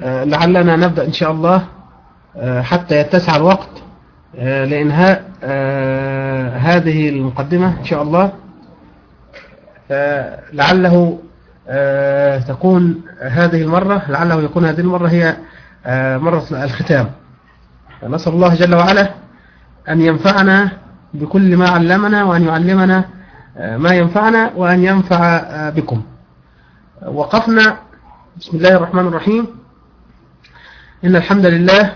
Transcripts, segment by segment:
لعلنا نبدأ إن شاء الله حتى يتسع الوقت لإنهاء هذه المقدمة إن شاء الله. لعله تكون هذه المرة لعله يكون هذه المرة هي مرة الختام. نسأل الله جل وعلا أن ينفعنا بكل ما علمنا وأن يعلمنا ما ينفعنا وأن ينفع بكم. وقفنا. بسم الله الرحمن الرحيم. إن الحمد لله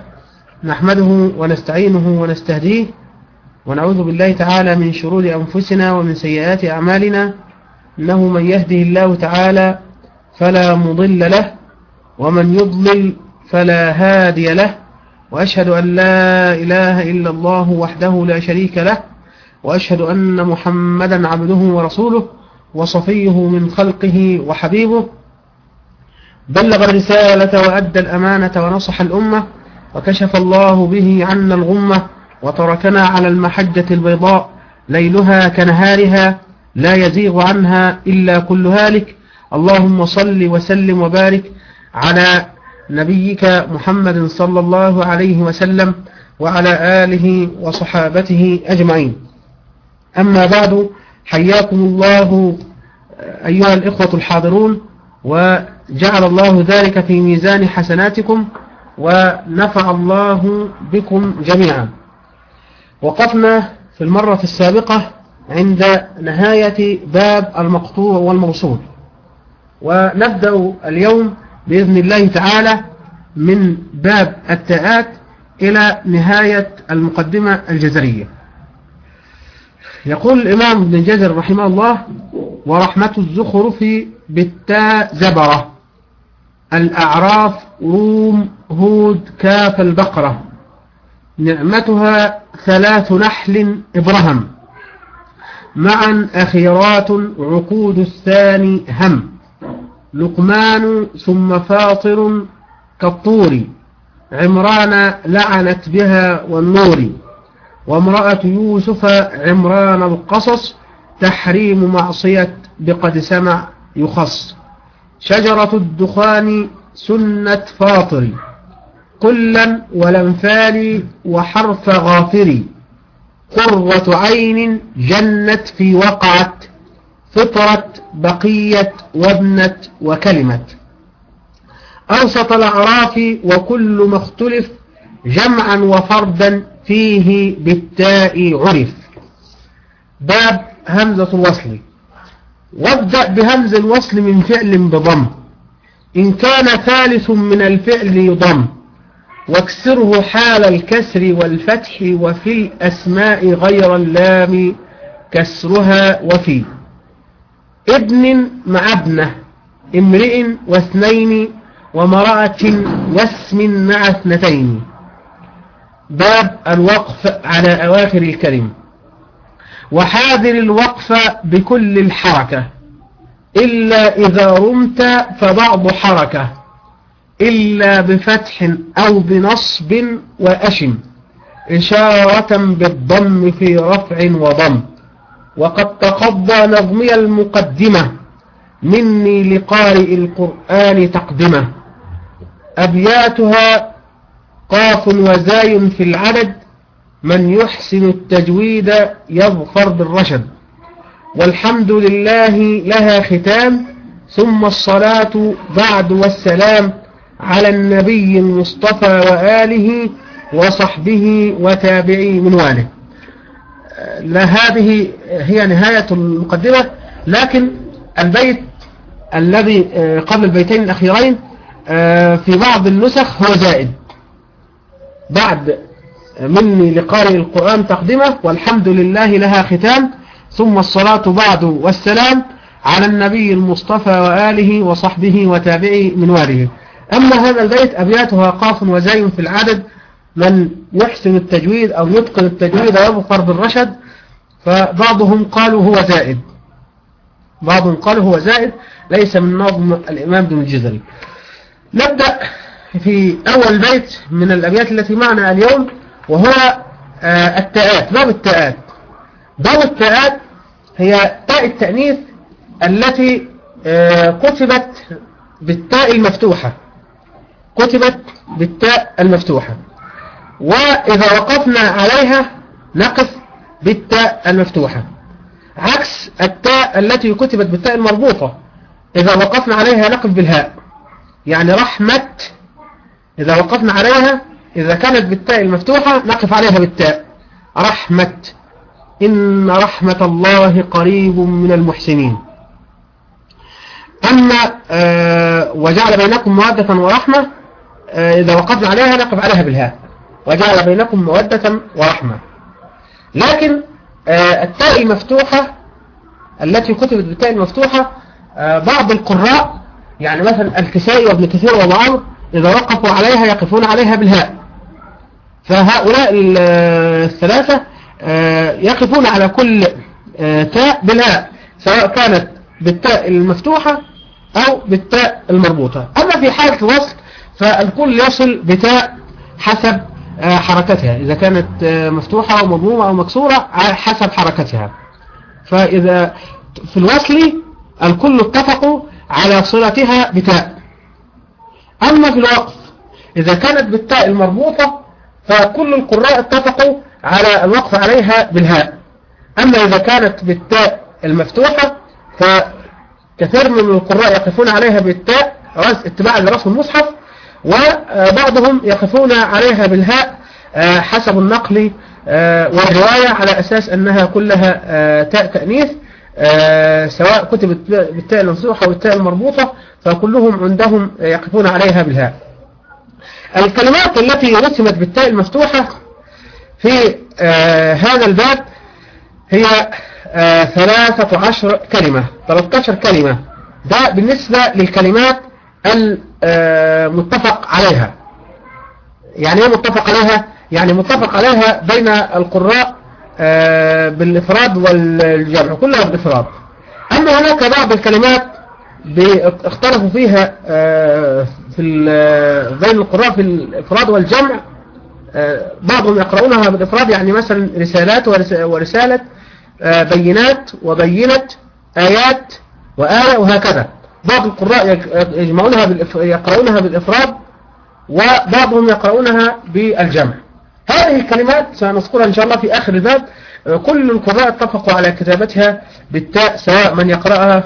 نحمده ونستعينه ونستهديه ونعوذ بالله تعالى من شرور أنفسنا ومن سيئات أعمالنا إنه من يهده الله تعالى فلا مضل له ومن يضلل فلا هادي له وأشهد أن لا إله إلا الله وحده لا شريك له وأشهد أن محمدا عبده ورسوله وصفيه من خلقه وحبيبه بلغ الرسالة وأدى الأمانة ونصح الأمة وكشف الله به عنا الغمة وتركنا على المحجة البيضاء ليلها كنهارها لا يزيغ عنها إلا كل هالك. اللهم صل وسلم وبارك على نبيك محمد صلى الله عليه وسلم وعلى آله وصحابته أجمعين. أما بعد حياكم الله أيها الإخوة الحاضرون وجعل الله ذلك في ميزان حسناتكم ونفع الله بكم جميعا. وقفنا في المرة السابقة عند نهاية باب المقطوع والموصول. ونبدأ اليوم بإذن الله تعالى من باب التاءات إلى نهاية المقدمة الجزرية. يقول الإمام ابن جزر رحمه الله ورحمة الزخرف بالتاء زبرة الأعراف روم هود كاف البقرة. نعمتها ثلاث نحل إبرهم معا أخيرات عقود الثاني هم. لقمان ثم فاطر كالطور. عمران لعنت بها والنور. وامرأة يوسف عمران القصص تحريم معصية بقد سمع يخص. شجرة الدخان سنة فاطر كلا ولنفال وحرف غافر قرة عين جنت في وقعت فطرة بقية وابنة وكلمة أوسط الأعراف وكل ما اختلف جمعا وفردا فيه بالتاء عرف. باب همزة الوصل. وابدأ بهمز الوصل من فعل بضم. إن كان ثالث من الفعل يضم. واكسره حال الكسر والفتح وفي الأسماء غير اللام كسرها وفي. ابن مع ابنه امرئ واثنين ومرأة واسم مع اثنتين. باب الوقف على أواخر الكلم. وحاذر الوقف بكل الحركة. إلا إذا رمت فبعض حركة. إلا بفتح أو بنصب وأشم. إشارة بالضم في رفع وضم. وقد تقضى نظمي المقدمة. مني لقارئ القرآن تقدمة. أبياتها قاف وزاي في العدد. من يحسن التجويد يظفر بالرشد. والحمد لله لها ختام ثم الصلاة بعد والسلام على النبي المصطفى وآله وصحبه وتابعي من واله لا هذه هي نهاية المقدمة. لكن البيت الذي قبل البيتين الأخيرين في بعض النسخ هو زائد. بعد مني لقارئ القرآن تقدمه والحمد لله لها ختام. ثم الصلاة بعد والسلام على النبي المصطفى وآله وصحبه وتابعي من واله. أما هذا البيت أبياتها قاف وزي في العدد. من يحسن التجويد أو يتقن التجويد ويظفر بالرشد فبعضهم قالوا هو زائد. بعضهم قالوا هو زائد. ليس من نظم الإمام بن الجزري. نبدأ في أول بيت من الأبيات التي معنا اليوم. وهو التاءات باب التاءات. باب التاءات هي تاء التأنيث التي كتبت بالتاء المفتوحة. كتبت بالتاء المفتوحة. وإذا وقفنا عليها نقف بالتاء المفتوحة. عكس التاء التي كتبت بالتاء المربوطة. إذا وقفنا عليها نقف بالهاء. يعني رحمة إذا وقفنا عليها إذا كانت بالتاء المفتوحة نقف عليها بالتاء. رحمة. إن رحمة الله قريب من المحسنين. أما آه وجعل بينكم مودة ورحمة آه إذا وقفنا عليها نقف عليها بالهاء. وجعل بينكم مودة ورحمة. لكن آه التاء المفتوحة التي كتبت بالتاء المفتوحة بعض القراء يعني مثلا الكسائي وابن كثير وابو عمرو إذا وقفوا عليها يقفون عليها بالهاء. فهؤلاء الثلاثة يقفون على كل تاء بالهاء سواء كانت بالتاء المفتوحة أو بالتاء المربوطة. أما في حالة الوصل فالكل يصل بتاء حسب حركتها. إذا كانت مفتوحة أو مضمومة أو مكسورة حسب حركتها. فإذا في الوصل الكل اتفقوا على صلتها بتاء. أما في الوقف إذا كانت بالتاء المربوطة فكل القراء اتفقوا على الوقف عليها بالهاء. أما إذا كانت بالتاء المفتوحة فكثير من القراء يقفون عليها بالتاء اتباعا لرسم المصحف وبعضهم يقفون عليها بالهاء حسب النقل والرواية على أساس أنها كلها تاء تأنيث سواء كتبت بالتاء المفتوحة والتاء المربوطة فكلهم عندهم يقفون عليها بالهاء. الكلمات التي رسمت بالتاء المفتوحة في آه هذا الباب هي آه ثلاثة عشر كلمة 13 كلمة. ده بالنسبة للكلمات المتفق عليها. يعني إيه متفق عليها؟ يعني متفق عليها بين القراء آه بالإفراد والجمع كلها بالإفراد. أما هناك بعض الكلمات اختلفوا فيها في بين القراء في الإفراد والجمع بعضهم يقرؤونها بالإفراد يعني مثلا رسالات ورسالة بينات وبينة آيات وآية وهكذا. بعض القراء يجمعونها يقرؤونها بالإفراد وبعضهم يقرؤونها بالجمع. هذه الكلمات سنذكرها إن شاء الله في آخر الباب. كل القراء اتفقوا على كتابتها بالتاء سواء من يقرأها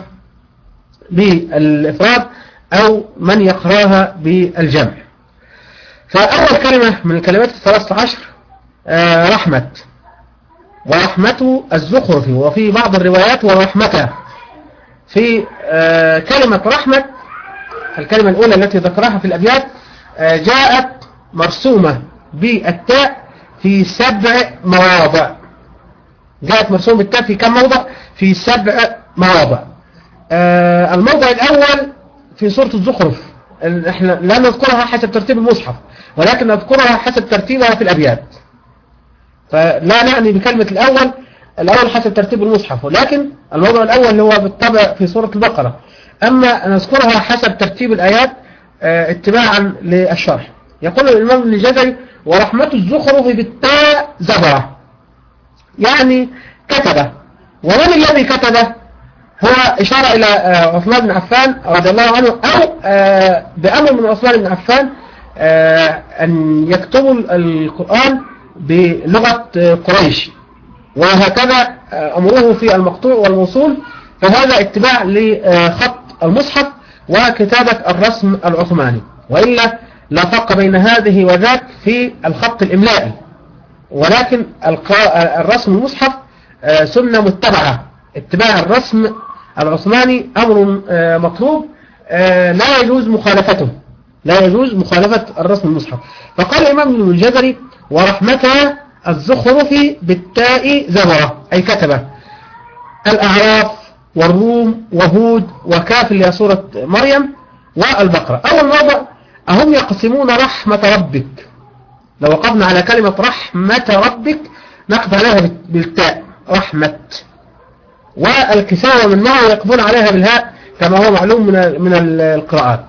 بالإفراد أو من يقرأها بالجمع. فأول كلمة من الكلمات الثلاثة عشر آه رحمة. ورحمة الزخرف وفي بعض الروايات ورحمته. في آه كلمة رحمة الكلمة الأولى التي ذكرها في الأبيات آه جاءت مرسومة بالتاء في سبع مواضع. جاءت مرسومة بالتاء في كم موضع؟ في سبع مواضع. آه الموضع الأول في سورة الزخرف. إحنا لا نذكرها حسب ترتيب المصحف ولكن نذكرها حسب ترتيبها في الأبيات. فلا نعني بكلمة الأول الأول حسب ترتيب المصحف ولكن الموضع الأول هو بالطبع في سورة البقرة. أما نذكرها حسب ترتيب الآيات آه اتباعا للشرح. يقول الإمام الجزري ورحمة الزخرف بالتاء زبرة يعني كتبه ومن الذي كتبه هو إشارة إلى عثمان بن عفان رضي الله عنه أو بأمر من عثمان بن عفان أن يكتبوا القرآن بلغة قريش. وهكذا أمره في المقطوع والموصول. فهذا اتباع لخط المصحف وكتابة الرسم العثماني. وإلا لا فرق بين هذه وذاك في الخط الإملائي. ولكن الرسم المصحف سنة متبعة. اتباع الرسم العثماني أمر مطلوب لا يجوز مخالفته لا يجوز مخالفة الرسم المصحف. فقال الإمام ابن الجزري ورحمتها الزخرف بالتاء زبرة أي كتبة الأعراف والروم وهود وكاف اللي هي سورة مريم والبقرة. أول موضع أهم يقسمون رحمة ربك. لو وقفنا على كلمة رحمة ربك نقف عليها بالتاء رحمة. والكساوة من معه يقفون عليها بالهاء كما هو معلوم من من القراءات.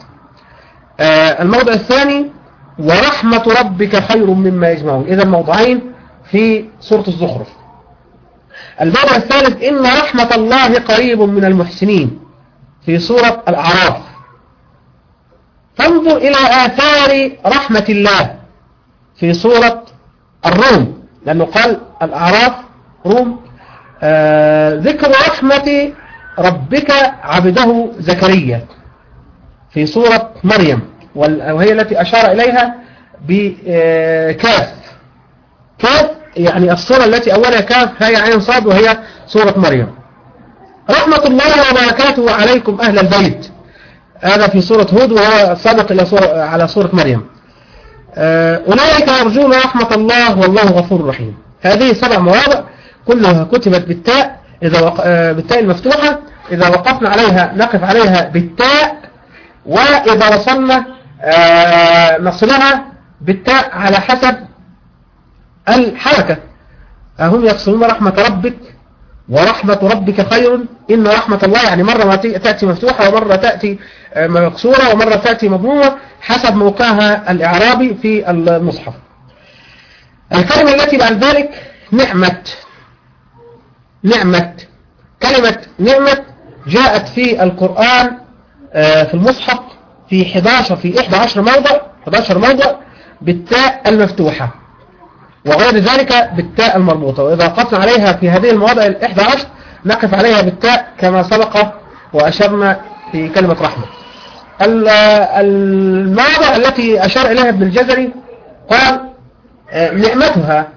الموضع الثاني ورحمة ربك خير مما يجمعون. إذا موضعين في سورة الزخرف. الموضع الثالث إن رحمة الله قريب من المحسنين. في سورة الأعراف. فانظر إلى آثار رحمة الله في سورة الروم. لأنه قال الأعراف روم آه ذكر رحمة ربك عبده زكريا في سورة مريم وهي التي أشار إليها بكاف كاف. يعني الصورة التي أولها كاف هي عين صاد وهي سورة مريم. رحمة الله وبركاته عليكم أهل البيت. هذا في سورة هود وهو سابق إلى سورة على سورة مريم. أولئك يرجون رحمة الله والله غفور رحيم. هذه سبع مواضع. كلها كتبت بالتاء إذا وق... بالتاء المفتوحة إذا وقفنا عليها نقف عليها بالتاء وإذا وصلنا نصلها بالتاء على حسب الحركة. هم يقصدون رحمة ربك ورحمة ربك خير. إن رحمة الله يعني مرة تأتي مفتوحة ومرة تأتي مكسورة ومرة تأتي مضمومة حسب موقعها الإعرابي في المصحف. الكلمة التي بعد ذلك نعمة. نعمة كلمة نعمة جاءت في القرآن في المصحف في 11 في 11 موضع 11 موضع بالتاء المفتوحة وغير ذلك بالتاء المربوطة وإذا وقفنا عليها في هذه المواضع ال 11 نقف عليها بالتاء كما سبق وأشرنا في كلمة رحمة. المواضع التي أشار إليها ابن الجزري قال نعمتها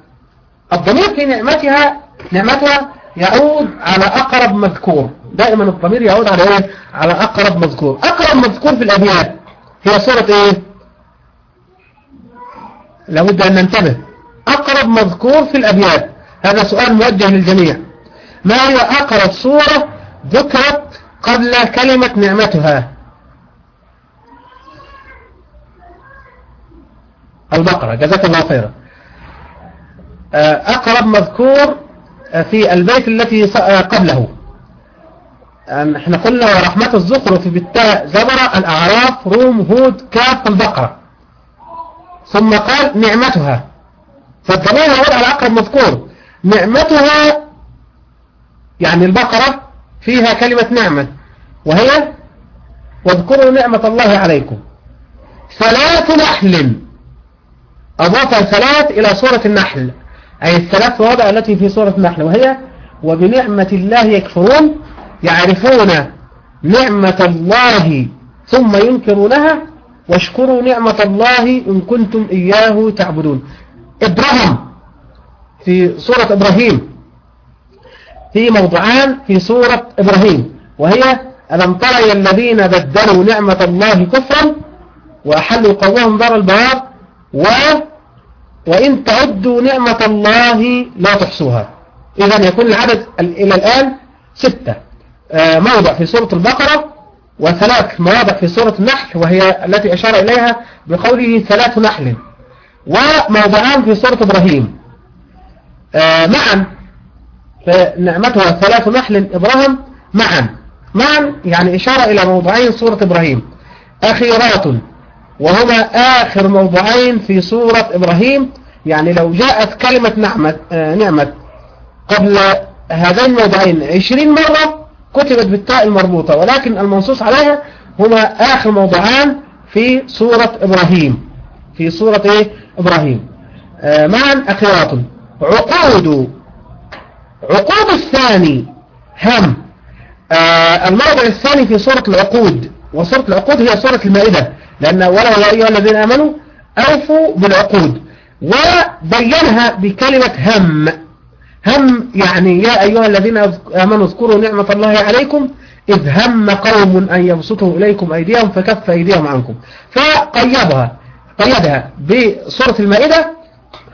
الضمير في نعمتها نعمتها يعود على أقرب مذكور. دائما الضمير يعود على إيه؟ على أقرب مذكور. أقرب مذكور في الأبيات هي صورة إيه؟ لابد أن ننتبه. أقرب مذكور في الأبيات. هذا سؤال موجه للجميع. ما هي أقرب صورة ذكرت قبل كلمة نعمتها؟ البقرة. جزاك الله خيرا. أقرب مذكور في البيت التي قبله. إحنا قلنا ورحمة الزخرف بالتاء زبر الأعراف روم هود كاف البقرة ثم قال نعمتها. فالضمير يعود على أقرب مذكور. نعمتها يعني البقرة فيها كلمة نعمة وهي واذكروا نعمة الله عليكم. ثلاث نحل. أضاف ثلاث إلى سورة النحل. أي الثلاث مواضع التي في سورة النحل وهي وبنعمة الله يكفرون يعرفون نعمة الله ثم ينكرونها واشكروا نعمة الله إن كنتم إياه تعبدون. إبراهيم في سورة إبراهيم في موضعان في سورة إبراهيم وهي ألم ترى الذين بدلوا نعمة الله كفرا وأحلوا قومهم دار البوار و وإن تعدوا نعمة الله لا تحصوها. إذا يكون العدد إلى الآن ستة. موضع في سورة البقرة وثلاث مواضع في سورة النحل وهي التي أشار إليها بقوله ثلاث نحل. وموضعان في سورة إبراهيم. معا. فنعمتها ثلاث نحل. إبراهيم معا. معا يعني إشارة إلى موضعين سورة إبراهيم. أخيرات. وهما آخر موضعين في سورة إبراهيم. يعني لو جاءت كلمة نعمة نعمة قبل هذين الموضعين عشرين مرة كتبت بالتاء المربوطة ولكن المنصوص عليها هما آخر موضعان في سورة إبراهيم. في سورة إيه؟ إبراهيم. آه معا أخيرات عقود. عقود الثاني هم. آه الموضع الثاني في سورة العقود. وسورة العقود هي سورة المائدة. لأن ولا يا أيها الذين آمنوا أوفوا بالعقود. وبينها بكلمة هم. هم يعني يا أيها الذين آمنوا اذكروا نعمة الله عليكم إذ هم قوم أن يبسطوا إليكم أيديهم فكف أيديهم عنكم. فقيدها قيدها بسورة المائدة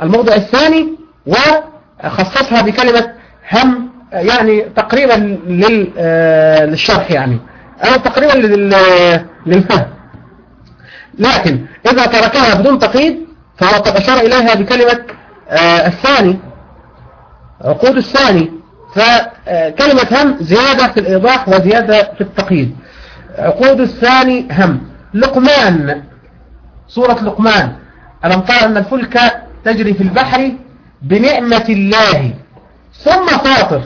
الموضع الثاني وخصصها بكلمة هم يعني تقريبا للشرح يعني. أو تقريبا للفهم. لكن إذا تركها بدون تقييد فهو قد أشار إليها بكلمة الثاني عقود الثاني. فكلمة هم زيادة في الإيضاح وزيادة في التقييد. عقود الثاني هم. لقمان سورة لقمان. ألم ترى أن الفلك تجري في البحر بنعمة الله؟ ثم فاطر.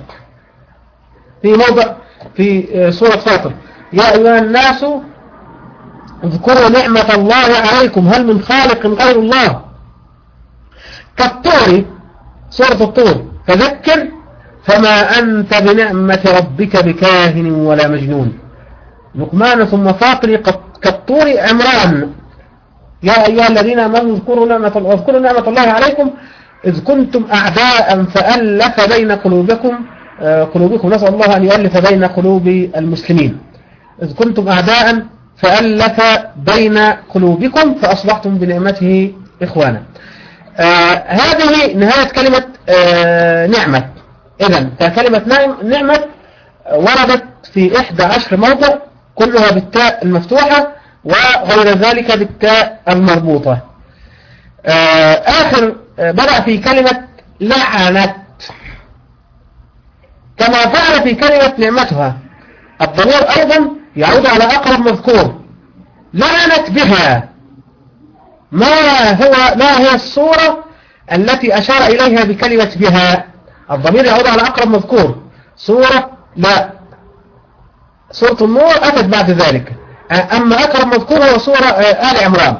في موضع في سورة فاطر. يا أيها الناس اذكروا نعمة الله عليكم. هل من خالق غير الله؟ كالطور سورة الطور. فذكر فما أنت بنعمة ربك بكاهن ولا مجنون. لقمان ثم فاطر كالطور عمران. يا أيها الذين آمنوا اذكروا نعمة الله واذكروا نعمة الله عليكم. إذ كنتم أعداء فألف بين قلوبكم آه، قلوبكم. نسأل الله أن يؤلف بين قلوب المسلمين. إذ كنتم أعداء فألف بين قلوبكم فأصبحتم بنعمته إخوانا. آه هذه نهاية كلمة آه نعمة. إذا فكلمة نعمة وردت في إحدى عشر موضع كلها بالتاء المفتوحة وغير ذلك بالتاء المربوطة. آه آخر بدأ في كلمة لعنت. كما فعل في كلمة نعمتها. الضمير أيضا يعود على أقرب مذكور. لعنت بها. ما هو ما هي الصورة التي أشار إليها بكلمة بها؟ الضمير يعود على أقرب مذكور. صورة لا. سورة النور أتت بعد ذلك. أما أقرب مذكور هو صورة آه، آل عمران.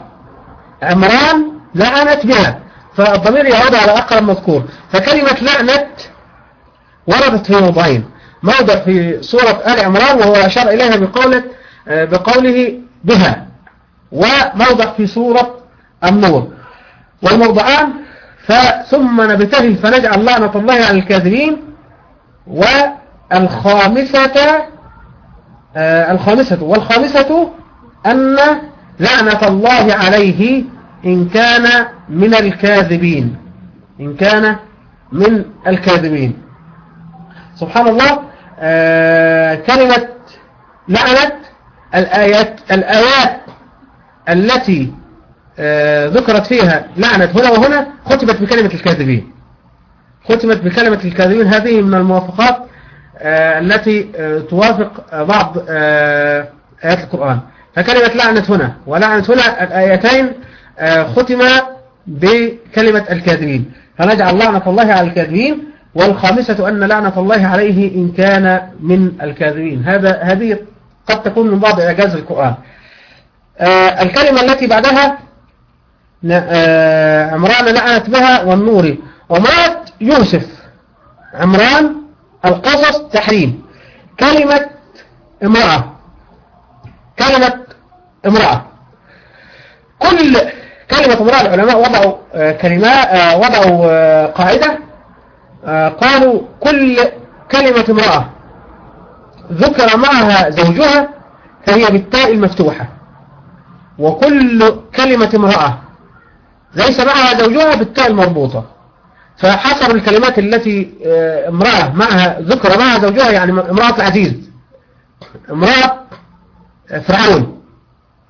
عمران لعنت بها. فالضمير يعود على أقرب مذكور. فكلمة لعنت وردت في موضعين. موضع في سورة آل عمران وهو أشار إليها بقولة, آه، بقوله بها وموضع في سورة النور. والموضعان ثم نبتهل فنجعل لعنة الله على الكاذبين والخامسة آه الخامسة والخامسة أن لعنة الله عليه إن كان من الكاذبين. إن كان من الكاذبين. سبحان الله كلمة لعنة الآيات الآيات التي آه ذكرت فيها لعنة هنا وهنا ختمت بكلمة الكاذبين. ختمت بكلمة الكاذبين. هذه من الموافقات آه التي آه توافق بعض آه، آيات القرآن. فكلمة لعنة هنا ولعنة هنا الآيتين آه، ختم بكلمة الكاذبين. فنجعل لعنة الله على الكاذبين والخامسة أن لعنة الله عليه إن كان من الكاذبين. هذا هذه قد تكون من بعض إعجاز القرآن. آه الكلمة التي بعدها آه عمران لعنت بها والنور. ومات يوسف. عمران القصص تحريم. كلمة امرأة. كلمة امرأة. كل كلمة امرأة العلماء وضعوا آه آه وضعوا قاعدة قالوا كل كلمة امرأة ذكر معها زوجها فهي بالتاء المفتوحة. وكل كلمة امرأة ليس معها زوجها بالتاء المربوطة. فحصر الكلمات التي آه، امرأة معها ذكر معها زوجها يعني امرأة العزيز امرأة فرعون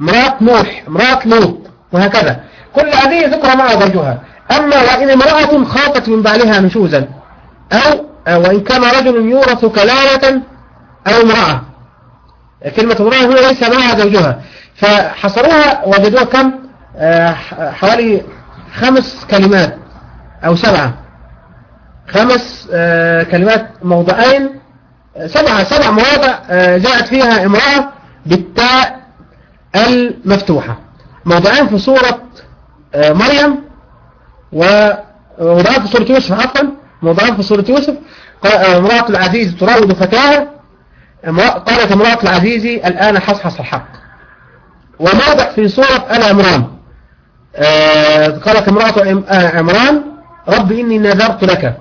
امرأة نوح امرأة لوط وهكذا. كل هذه ذكر معها زوجها. أما وإن امرأة خاطت من بعلها نشوزا أو وإن كان رجل يورث كلالة أو امرأة. كلمة امرأة هنا ليس معها زوجها. فحصروها وجدوها كم؟ آه، حوالي خمس كلمات أو سبعة. خمس آه، كلمات موضعين. سبعة سبع مواضع آه، جاءت فيها امرأة بالتاء المفتوحة. موضعين في سورة مريم وموضعين في سورة يوسف عفوا. موضعين في سورة يوسف. امرأة العزيز تراود فتاها. قالت امرأة العزيز الآن حصحص الحق. وموضع في سورة آل عمران؟ آه، قالت امرأة آه، عمران رب إني نذرت لك.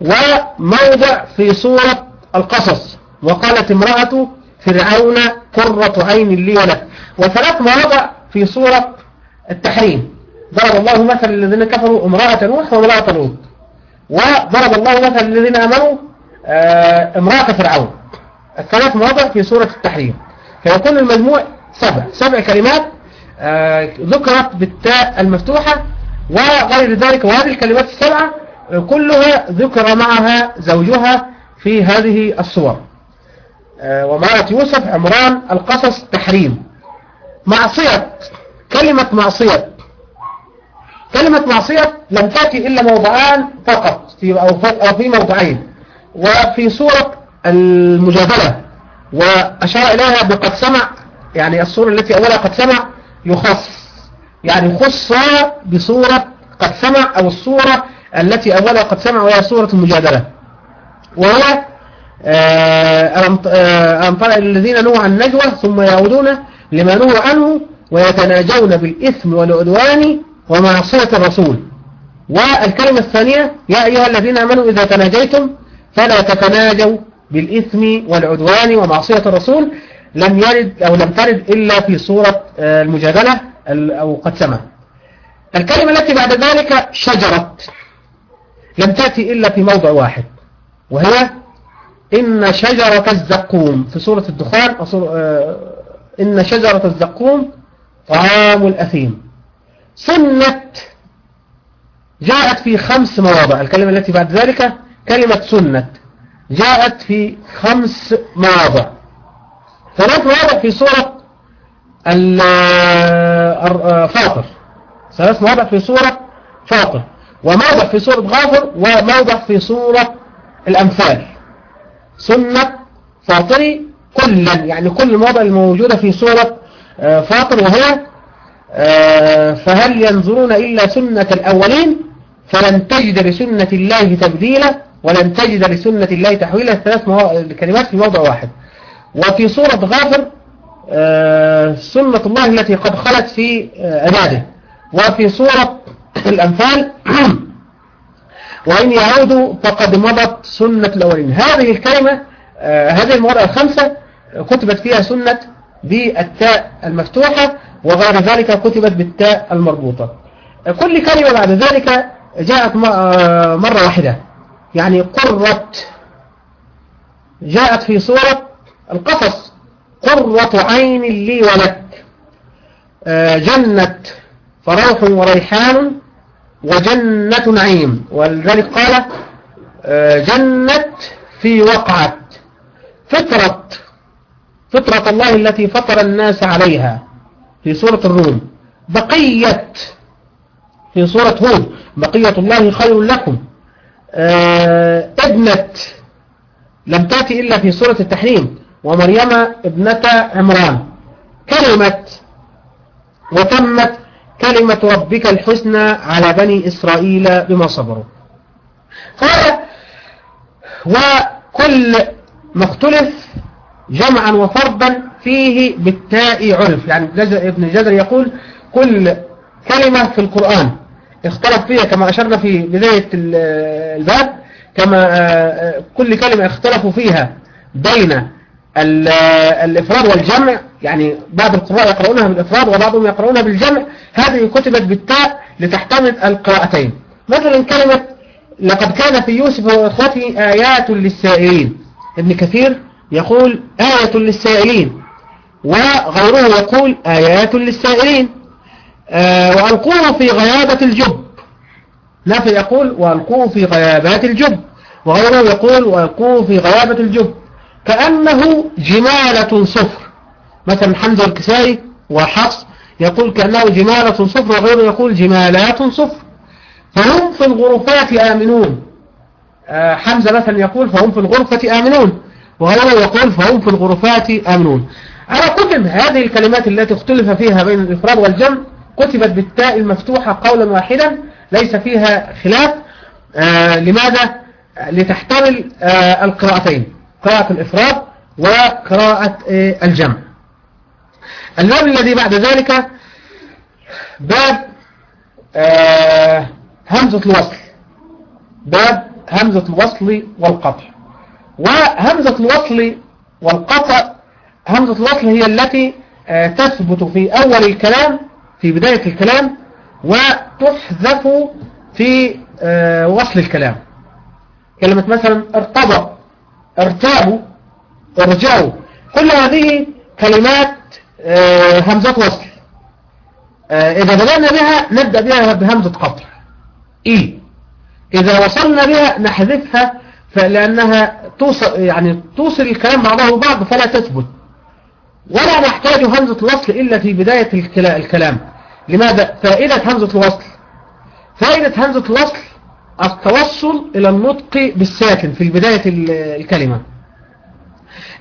وموضع في سورة القصص. وقالت امرأة فرعون قرة عين لي ولك. وثلاث مواضع في سورة التحريم. ضرب الله مثل الذين كفروا امرأة نوح وامرأة لوط. وضرب الله مثل الذين آمنوا آه، امرأة فرعون. الثلاث مواضع في سورة التحريم. فيكون المجموع سبع سبع كلمات آه، ذكرت بالتاء المفتوحة وغير ذلك. وهذه الكلمات السبعة كلها ذكر معها زوجها في هذه الصور. ومرأة يوسف عمران القصص تحريم. معصية كلمة معصية. كلمة معصية لم تأتي إلا موضعان فقط في أو في موضعين. وفي سورة المجادلة وأشار إليها بقد سمع يعني الصورة التي أولها قد سمع يخص يعني خص بصورة قد سمع أو الصورة التي أولها قد سمع وهي صورة المجادلة. وهي ألم ترى الذين نوعوا عن النجوى ثم يعودون لما نوعوا عنه ويتناجون بالإثم والعدوان ومعصية الرسول. والكلمة الثانية يا أيها الذين آمنوا إذا تناجيتم فلا تتناجوا بالإثم والعدوان ومعصية الرسول لم يرد أو لم ترد إلا في صورة المجادلة أو قد سمع الكلمة التي بعد ذلك شجرة لم تأتي إلا في موضع واحد وهي إن شجرة الزقوم. في سورة الدخان إن شجرة الزقوم طعام الأثيم. سنة جاءت في خمس مواضع. الكلمة التي بعد ذلك كلمة سنة جاءت في خمس مواضع. ثلاث مواضع في سورة فاطر. ثلاث مواضع في سورة فاطر. وموضع في سورة غافر وموضع في سورة الأمثال. سنة فاطري كلا. يعني كل المواضع الموجودة في سورة فاطر وهي فهل ينظرون إلا سنة الأولين؟ فلن تجد لسنة الله تبديلا ولن تجد لسنة الله تحويلا. ثلاث كلمات في موضع واحد. وفي سورة غافر سنة الله التي قد خلت في عباده. وفي سورة الأنفال وإن يعودوا فقد مضت سنة الأولين. هذه الكلمة هذه المواضع الخمسة كتبت فيها سنة بالتاء المفتوحة. وغير ذلك كتبت بالتاء المربوطة. كل كلمة بعد ذلك جاءت مرة واحدة. يعني قرت. جاءت في سورة القصص. قرة عين لي ولك. جنة فروح وريحان وجنة نعيم. ولذلك قال جنة في وقعت. فطرة فطرة الله التي فطر الناس عليها. في سورة الروم. بقية في سورة هود بقية الله خير لكم. ابنة لم تأتي إلا في سورة التحريم ومريم ابنة عمران. كلمة وتمت كلمة ربك الحسنى على بني إسرائيل بما صبروا. قال وكل مختلف جمعا وفردا فيه بالتاء عرف. يعني ابن الجزر يقول كل كلمة في القرآن. اختلف فيها كما أشرنا في بداية الباب كما كل كلمة اختلفوا فيها بين الإفراد والجمع. يعني بعض القراء يقرؤونها بالإفراد وبعضهم يقرؤونها بالجمع. هذه كتبت بالتاء لتحتمل القراءتين. مثلا كلمة لقد كان في يوسف وإخوته آيات للسائلين. ابن كثير يقول آية للسائلين. وغيره يقول آيات للسائلين. آه وألقوه في غيابة الجب. نافع يقول وألقوه في غيابات الجب. وغيره يقول وألقوه في غيابة الجب. كأنه جمالة صفر. مثلا حمزة الكسائي وحفص يقول كأنه جمالة صفر وغيره يقول جمالات صفر. فهم في الغرفات آمنون. آه حمزة مثلا يقول فهم في الغرفة آمنون. وغيره يقول فهم في الغرفات آمنون. على كتب هذه الكلمات التي اختلف فيها بين الإفراد والجمع كتبت بالتاء المفتوحة قولا واحدا ليس فيها خلاف. آه لماذا؟ لتحتمل آه القراءتين قراءة الإفراد وقراءة آه الجمع. الباب الذي بعد ذلك باب همزة الوصل. باب همزة الوصل والقطع. وهمزة الوصل والقطع همزة الوصل هي التي تثبت في أول الكلام في بداية الكلام وتحذف في وصل الكلام. كلمة مثلا ارتضى ارتابوا ارجعوا. كل هذه كلمات همزة وصل. إذا بدأنا بها نبدأ بها بهمزة قطع. إيه إذا وصلنا بها نحذفها لأنها توصل يعني توصل الكلام بعضه بعض فلا تثبت. ولا نحتاج همزة الوصل إلا في بداية الكلام. لماذا؟ فائدة همزة الوصل. فائدة همزة الوصل التوصل إلى النطق بالساكن في بداية الكلمة.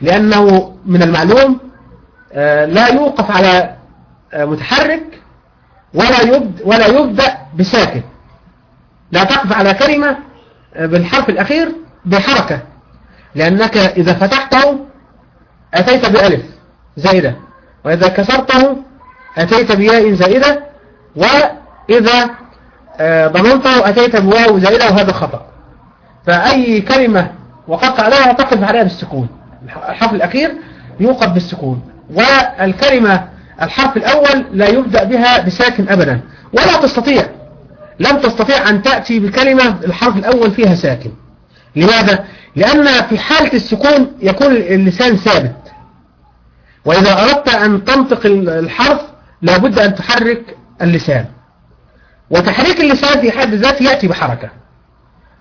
لأنه من المعلوم لا يوقف على متحرك ولا يبدأ, ولا يبدأ بساكن. لا تقف على كلمة بالحرف الأخير بحركة. لأنك إذا فتحته أتيت بألف. زائدة. وإذا كسرته أتيت بياء زائدة وإذا ضمنته أتيت بواو زائدة وهذا خطأ. فأي كلمة وقفت عليها تقف عليها بالسكون. الحرف الأخير يوقف بالسكون. والكلمة الحرف الأول لا يبدأ بها بساكن أبدا. ولا تستطيع لم تستطيع أن تأتي بكلمة الحرف الأول فيها ساكن. لماذا؟ لأن في حالة السكون يكون اللسان ثابت. وإذا أردت أن تنطق الحرف لابد أن تحرك اللسان. وتحريك اللسان في حد ذاته يأتي بحركة.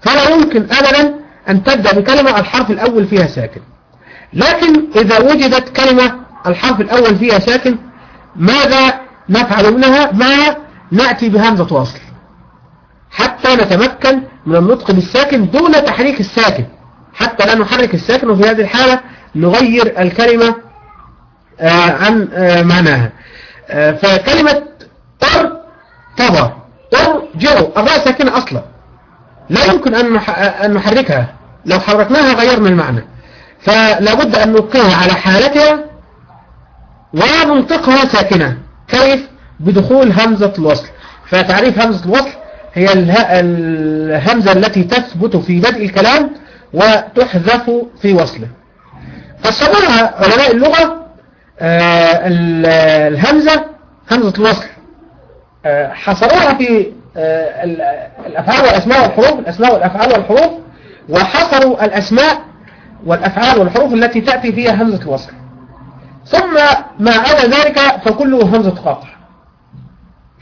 فلا يمكن أبدا أن تبدأ بكلمة الحرف الأول فيها ساكن. لكن إذا وجدت كلمة الحرف الأول فيها ساكن ماذا نفعل منها؟ ما نأتي بهمزة وصل. حتى نتمكن من النطق بالساكن دون تحريك الساكن. حتى لا نحرك الساكن وفي هذه الحالة نغير الكلمة عن آه معناها. آه فكلمة ار تضى ار جرو الراء ساكنة أصلا. لا يمكن أن نحركها. لو حركناها غيرنا المعنى. فلا بد أن نبقيها على حالتها وننطقها ساكنة. كيف؟ بدخول همزة الوصل. فتعريف همزة الوصل هي الهمزة التي تثبت في بدء الكلام وتحذف في وصله. فالصبرها علماء اللغة الهمزة همزة الوصل. حصروها في الأفعال والأسماء والحروف الأسماء والأفعال والحروف وحصروا الأسماء والأفعال والحروف التي تأتي فيها همزة الوصل. ثم ما عدا ذلك فكله همزة قطع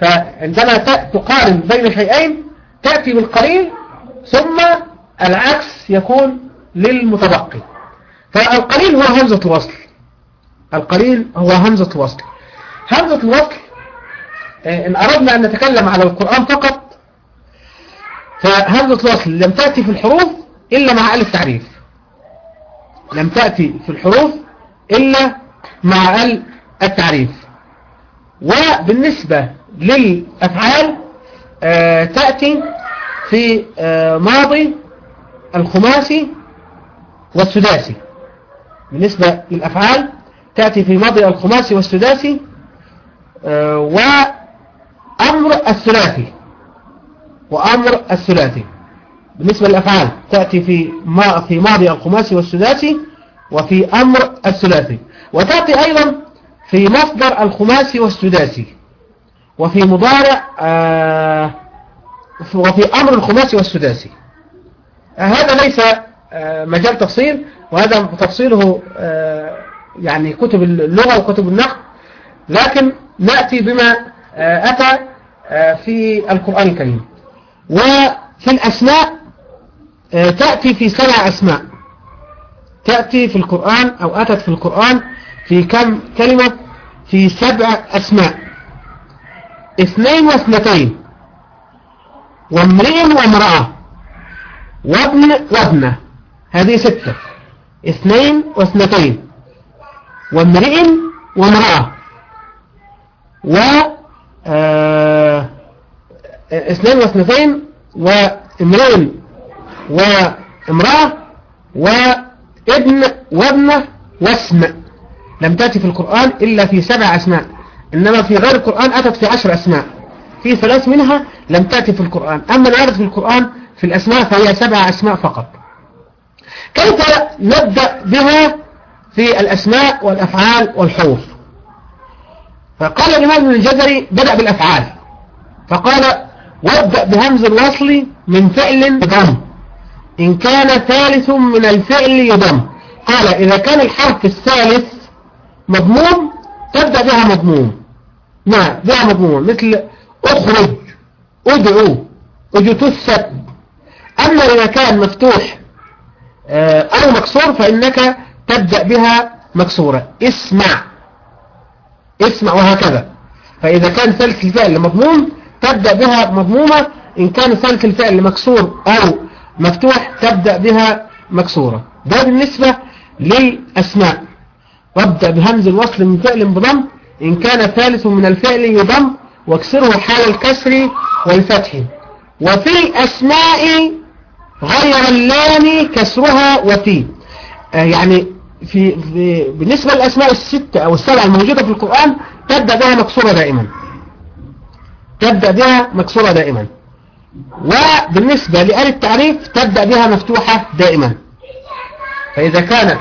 فعندما تقارن بين شيئين تأتي بالقليل ثم العكس يكون للمتبقي. فالقليل هو همزة الوصل. القليل هو همزة الوصل. همزة الوصل إن أردنا أن نتكلم على القرآن فقط فهمزة الوصل لم تأتي في الحروف إلا مع ألف تعريف. لم تأتي في الحروف إلا مع ال التعريف. وبالنسبة للأفعال آه تأتي في آه ماضي الخماسي والسداسي. بالنسبة للأفعال تأتي في ماضي الخماسي والسداسي آه وأمر الثلاثي. وأمر الثلاثي. بالنسبة للأفعال تأتي في ما في ماضي الخماسي والسداسي وفي أمر الثلاثي. وتأتي أيضا في مصدر الخماسي والسداسي. وفي مضارع آه وفي أمر الخماسي والسداسي. آه هذا ليس مجال تفصيل وهذا تفصيله يعني كتب اللغة وكتب النحو لكن نأتي بما آه أتى آه في القرآن الكريم. وفي الأسماء آه تأتي في سبع أسماء. تأتي في القرآن أو أتت في القرآن في كم كلمة؟ في سبع أسماء. اثنين واثنتين. وامرئ وامرأة. وابن وابنة. هذه ستة. اثنين واثنتين. وامرئ وامرأة. و آه اثنين واثنتين وامرئ وامرأة وابن وابنة واسم. لم تأتي في القرآن إلا في سبع أسماء. إنما في غير القرآن أتت في عشر أسماء. في ثلاث منها لم تأتي في القرآن. أما الأرض في القرآن في الأسماء فهي سبع أسماء فقط. كيف نبدأ بها؟ في الأسماء والأفعال والحروف. فقال الإمام ابن الجزري بدأ بالأفعال. فقال وابدأ بهمز الوصل من فعل يضم. إن كان ثالث من الفعل يضم. قال إذا كان الحرف الثالث مضموم تبدأ بها مضموم. نعم بها مضموم. مثل أخرج أدعو اجتثت أما إذا كان مفتوح أو مكسور فإنك تبدأ بها مكسورة. اسمع. اسمع وهكذا. فإذا كان ثالث الفعل مضموم تبدأ بها مضمومة. إن كان ثالث الفعل مكسور أو مفتوح تبدأ بها مكسورة. ده بالنسبة للأسماء. وابدأ بهمز الوصل من فعل بضم. إن كان ثالث من الفعل يضم واكسره حال الكسر والفتح. وفي الأسماء غير اللام كسرها وفي. آه يعني في, في بالنسبة للأسماء الستة أو السبعة الموجودة في القرآن تبدأ بها مكسورة دائما. تبدأ بها مكسورة دائما. وبالنسبة لآل التعريف تبدأ بها مفتوحة دائما. فإذا كانت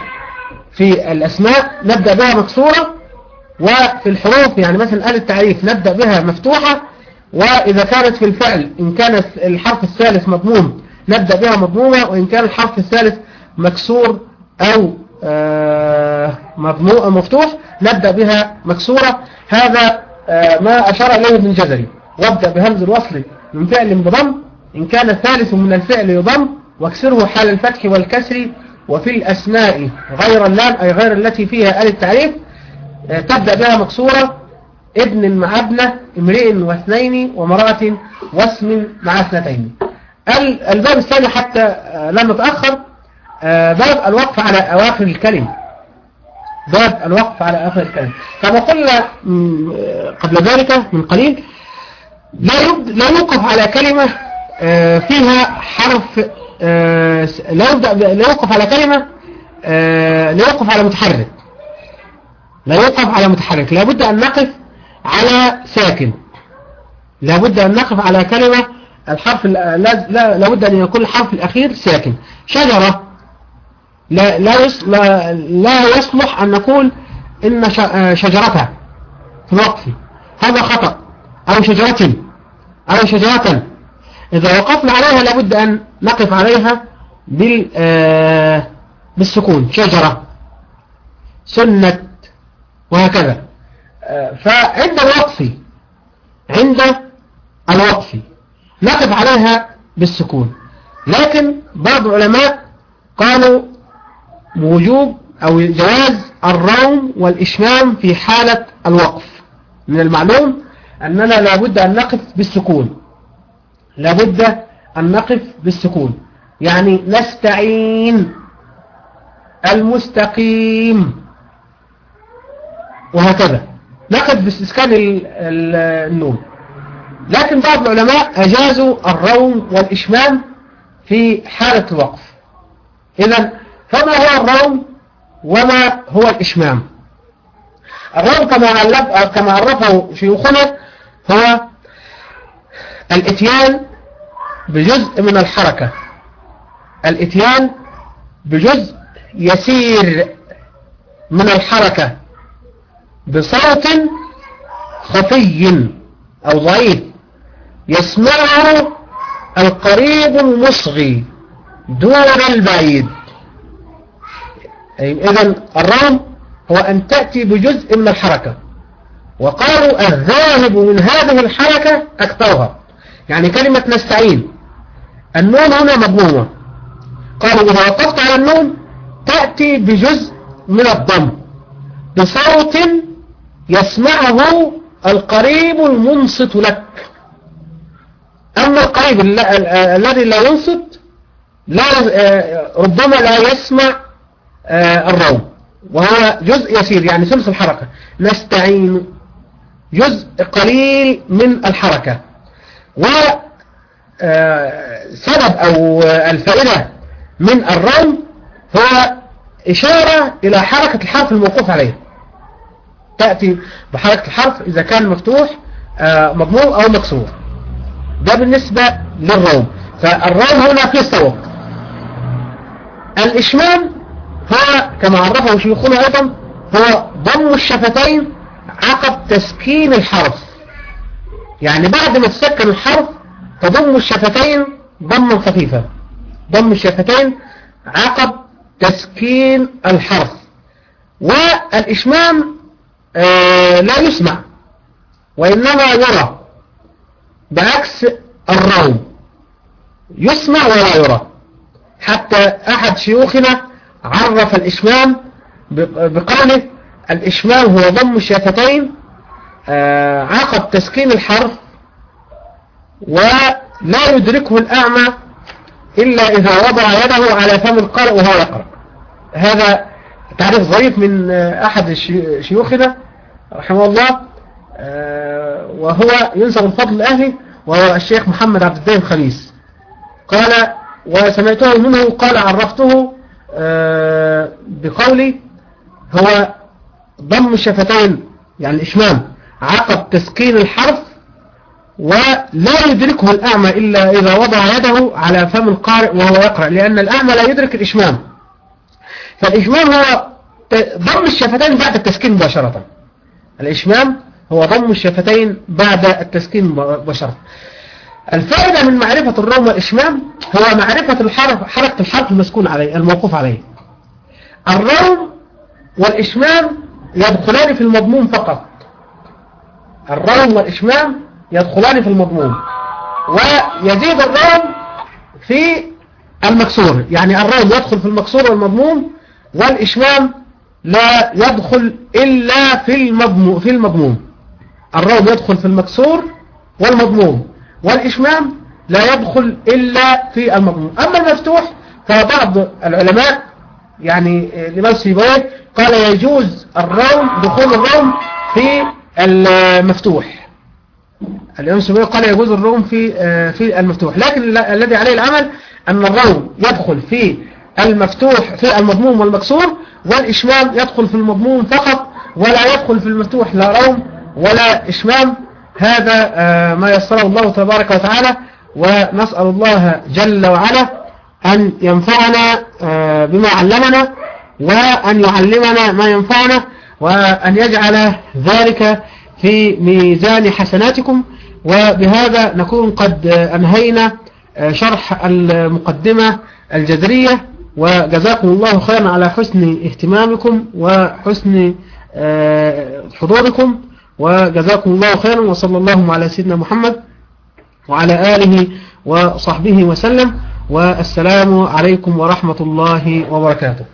في الأسماء نبدأ بها مكسورة. وفي الحروف يعني مثلا آل التعريف نبدأ بها مفتوحة. وإذا كانت في الفعل إن كان الحرف الثالث مضموم نبدأ بها مضمومة. وإن كان الحرف الثالث مكسور أو مفتوح نبدأ بها مكسورة. هذا ما أشار إليه ابن جزري وابدأ بهمز الوصل من فعل بضم إن كان الثالث من الفعل يضم واكسره حال الفتح والكسر. وفي الأسماء غير اللام أي غير التي فيها آل التعريف تبدأ بها مكسورة. ابن مع ابنة امرئ واثنين ومرأة واسم مع اثنتين. الباب الثاني حتى لم نتأخر باب الوقف على أواخر الكلمة. باب الوقف على آخر الكلمة. كما قلنا قبل ذلك من قليل لا لا يوقف على كلمة فيها حرف لا يبدأ لا يوقف على كلمة لا يوقف على متحرك. لا يوقف على متحرك. لابد أن نقف على ساكن. لابد أن نقف على كلمة الحرف لا لابد أن يكون الحرف الأخير ساكن. شجرة. لا لا لا, لا يصلح أن نقول إن شجرتها في الوقف. هذا خطأ. أو شجرة. أو شجرة. إذا وقفنا عليها لابد أن نقف عليها بال بالسكون. شجرة. سنة. وهكذا. فعند الوقف. عند الوقف. نقف عليها بالسكون. لكن بعض العلماء قالوا بوجوب أو جواز الروم والإشمام في حالة الوقف. من المعلوم أننا لابد أن نقف بالسكون. لابد أن نقف بالسكون. يعني نستعين المستقيم. وهكذا. نقف باستسكان النون. لكن بعض العلماء أجازوا الروم والإشمام في حالة الوقف. إذا فما هو الروم وما هو الإشمام؟ الروم كما كما عرفه شيوخنا هو الإتيان بجزء من الحركة. الإتيان بجزء يسير من الحركة بصوت خفي أو ضعيف يسمعه القريب المصغي دون البعيد. إذا الرام هو أن تأتي بجزء من الحركة. وقالوا الذاهب من هذه الحركة أكثرها. يعني كلمة نستعين. النون هنا مضمومة. قالوا إذا وقفت على النون تأتي بجزء من الضم. بصوت يسمعه القريب المنصت لك. أما القريب الذي لا ينصت لا ربما لا يسمع الروم. وهو جزء يسير يعني ثلث الحركة. نستعين جزء قليل من الحركة. وسبب أو الفائدة من الروم هو إشارة إلى حركة الحرف الموقوف عليه. تأتي بحركة الحرف إذا كان مفتوح مضموم أو مكسور. ده بالنسبة للروم. فالروم هنا في الصوت الإشمام هو كما عرفه شيوخنا أيضا هو ضم الشفتين عقب تسكين الحرف. يعني بعد ما تسكن الحرف تضم الشفتين ضما خفيفا. ضم الشفتين عقب تسكين الحرف. والإشمام آه لا يسمع وإنما يرى بعكس الروم. يسمع ولا يرى. حتى أحد شيوخنا عرف الإشمام بقوله الإشمام هو ضم الشفتين آه عقب تسكين الحرف ولا يدركه الأعمى إلا إذا وضع يده على فم القارئ وهو يقرأ. هذا تعريف ظريف من أحد شيوخنا رحمه الله وهو ينسب الفضل الأهلي وهو الشيخ محمد عبد الدائم خميس قال وسمعته منه قال عرفته بقولي هو ضم الشفتين يعني الإشمام عقب تسكين الحرف ولا يدركه الأعمى إلا إذا وضع يده على فم القارئ وهو يقرأ لأن الأعمى لا يدرك الإشمام. فالإشمام هو ضم الشفتين بعد التسكين مباشرة. الإشمام هو ضم الشفتين بعد التسكين مباشرة. الفائدة من معرفة الروم والإشمام هو معرفة الحرف حركة الحرف المسكون عليه الموقوف عليه. الروم والإشمام يدخلان في المضمون فقط. الروم والإشمام يدخلان في المضمون ويزيد الروم في المكسور. يعني الروم يدخل في المكسور والمضموم والإشمام لا يدخل إلا في المضموم في المضموم. الروم يدخل في المكسور والمضموم. والإشمام لا يدخل إلا في المضموم أما المفتوح فبعض العلماء يعني الإمام سيبويه قال يجوز الروم دخول الروم في المفتوح. الإمام سيبويه قال يجوز الروم في في المفتوح. لكن الذي عليه العمل أن الروم يدخل في المفتوح في المضموم والمكسور والإشمام يدخل في المضموم فقط ولا يدخل في المفتوح لا روم ولا إشمام. هذا ما يسره الله تبارك وتعالى ونسأل الله جل وعلا أن ينفعنا بما علمنا وأن يعلمنا ما ينفعنا وأن يجعل ذلك في ميزان حسناتكم. وبهذا نكون قد أنهينا شرح المقدمة الجذرية. وجزاكم الله خيرا على حسن اهتمامكم وحسن حضوركم. وجزاكم الله خيرا وصلى الله على سيدنا محمد وعلى آله وصحبه وسلم والسلام عليكم ورحمة الله وبركاته.